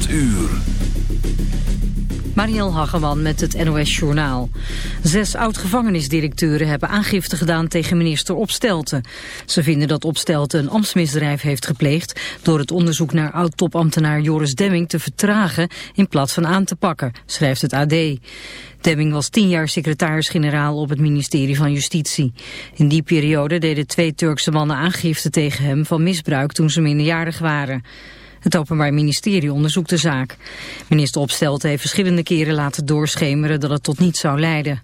8 uur. Mariel Hageman met het NOS Journaal. Zes oud-gevangenisdirecteuren hebben aangifte gedaan tegen minister Opstelten. Ze vinden dat Opstelten een ambtsmisdrijf heeft gepleegd... door het onderzoek naar oud-topambtenaar Joris Demming te vertragen... in plaats van aan te pakken, schrijft het AD. Demming was tien jaar secretaris-generaal op het ministerie van Justitie. In die periode deden twee Turkse mannen aangifte tegen hem van misbruik toen ze minderjarig waren. Het Openbaar Ministerie onderzoekt de zaak. Minister Opstelten heeft verschillende keren laten doorschemeren dat het tot niets zou leiden.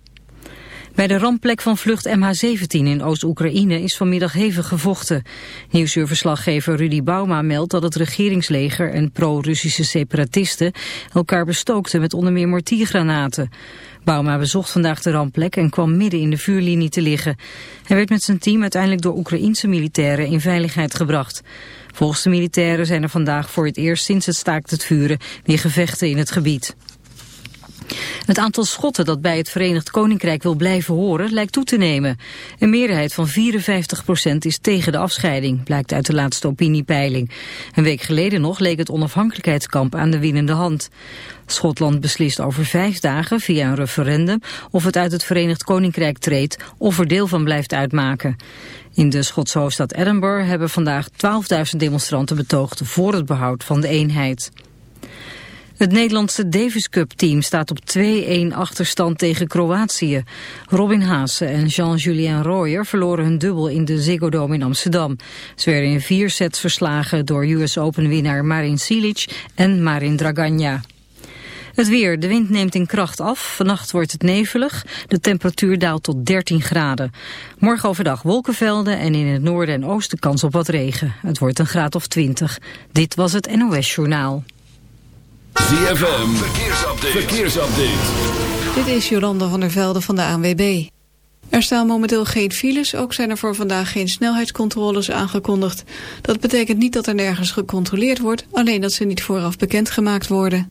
Bij de rampplek van vlucht MH17 in Oost-Oekraïne is vanmiddag hevig gevochten. Nieuwsuurverslaggever Rudy Bauma meldt dat het regeringsleger en pro-Russische separatisten elkaar bestookten met onder meer mortiergranaten. Bauma bezocht vandaag de rampplek en kwam midden in de vuurlinie te liggen. Hij werd met zijn team uiteindelijk door Oekraïense militairen in veiligheid gebracht. Volgens de militairen zijn er vandaag voor het eerst sinds het staakt het vuren weer gevechten in het gebied. Het aantal Schotten dat bij het Verenigd Koninkrijk wil blijven horen lijkt toe te nemen. Een meerderheid van 54% is tegen de afscheiding, blijkt uit de laatste opiniepeiling. Een week geleden nog leek het onafhankelijkheidskamp aan de winnende hand. Schotland beslist over vijf dagen via een referendum of het uit het Verenigd Koninkrijk treedt of er deel van blijft uitmaken. In de Schotse hoofdstad Edinburgh hebben vandaag 12.000 demonstranten betoogd voor het behoud van de eenheid. Het Nederlandse Davis Cup team staat op 2-1 achterstand tegen Kroatië. Robin Haase en Jean-Julien Royer verloren hun dubbel in de Ziggo Dome in Amsterdam. Ze werden in vier sets verslagen door US Open winnaar Marin Cilic en Marin Draganja. Het weer. De wind neemt in kracht af. Vannacht wordt het nevelig. De temperatuur daalt tot 13 graden. Morgen overdag wolkenvelden en in het noorden en oosten kans op wat regen. Het wordt een graad of 20. Dit was het NOS Journaal. ZFM. Verkeersupdate. Verkeersupdate. Dit is Jolanda van der Velde van de ANWB. Er staan momenteel geen files, ook zijn er voor vandaag geen snelheidscontroles aangekondigd. Dat betekent niet dat er nergens gecontroleerd wordt, alleen dat ze niet vooraf bekendgemaakt worden.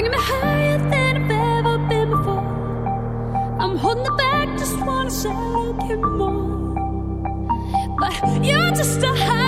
Ik ben higher than ever been before. I'm holding the back, just wanna shout, give more. But you're just a high.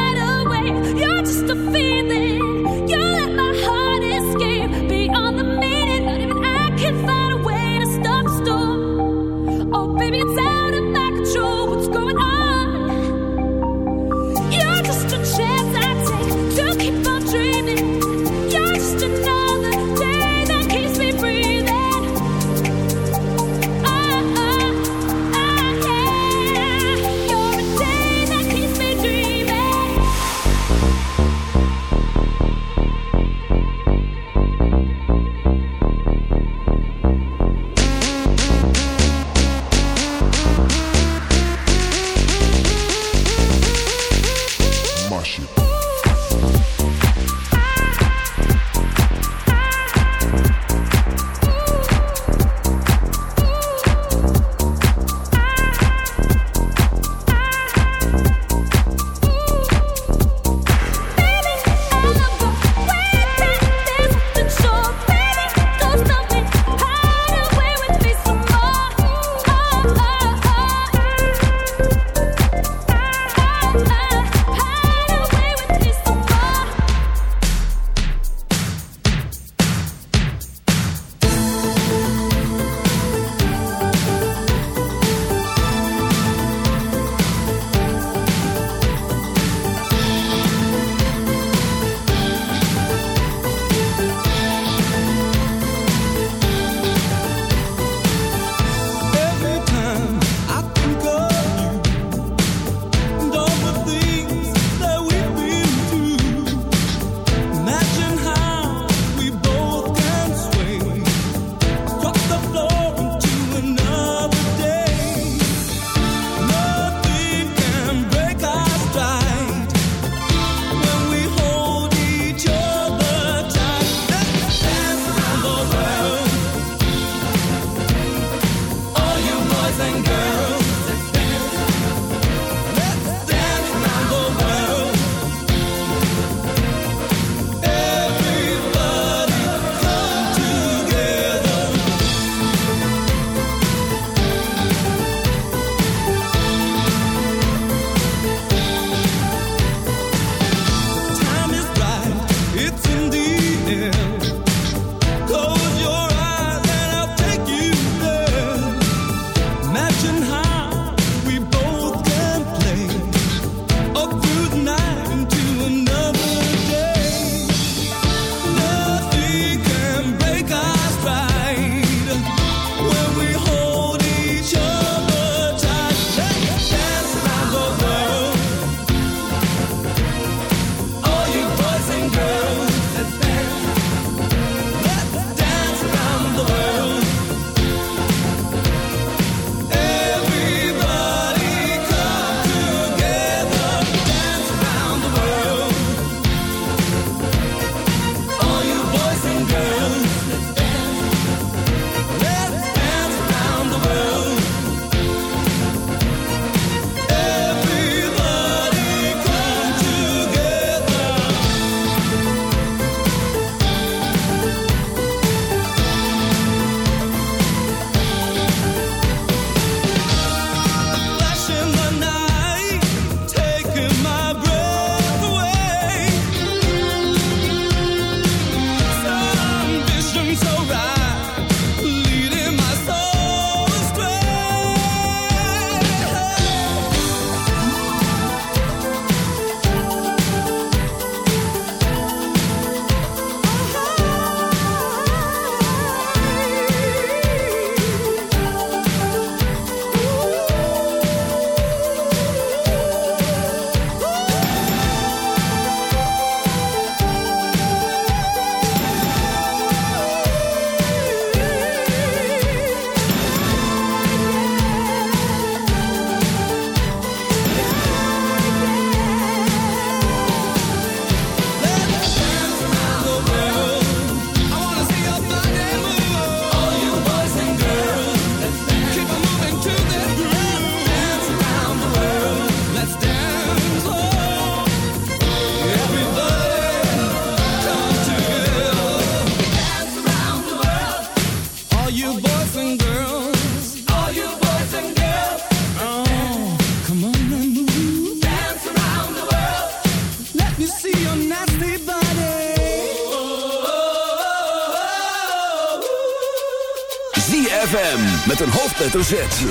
hoofdletter Z.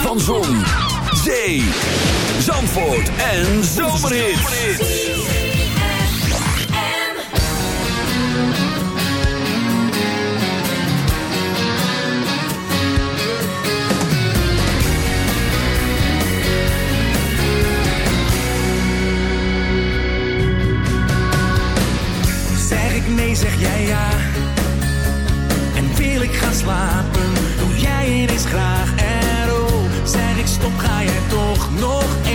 Van Zon, Zee, Zandvoort en Zomerhits. Zeg ik nee, zeg jij ja. En wil ik gaan slapen is graag erop. zeg ik stop, ga je toch nog even.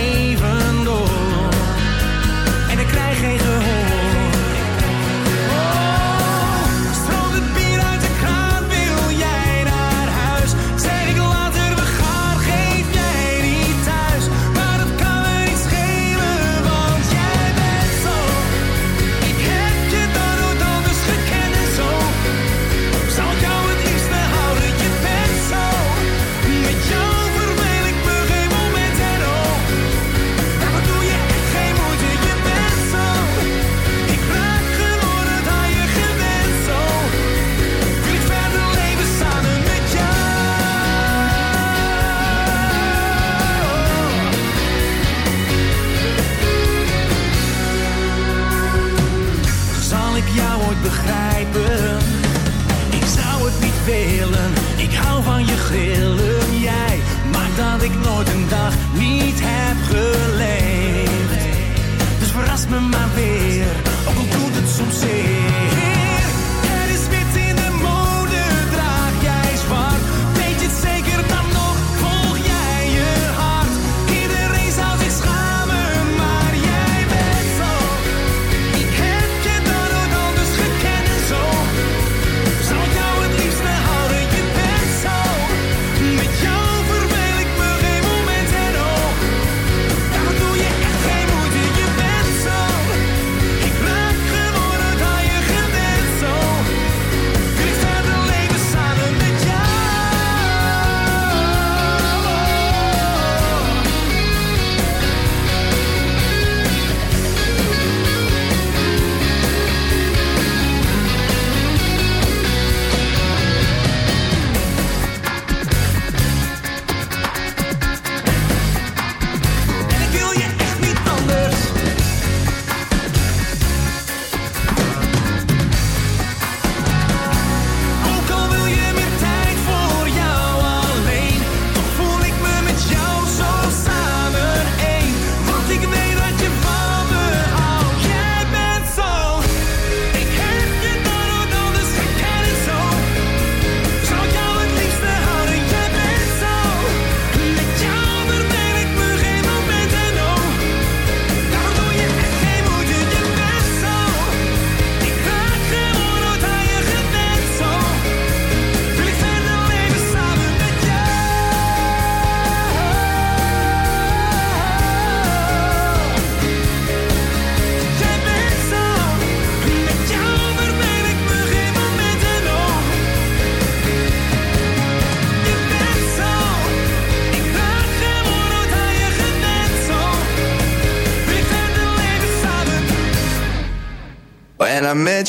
my mind.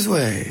his way.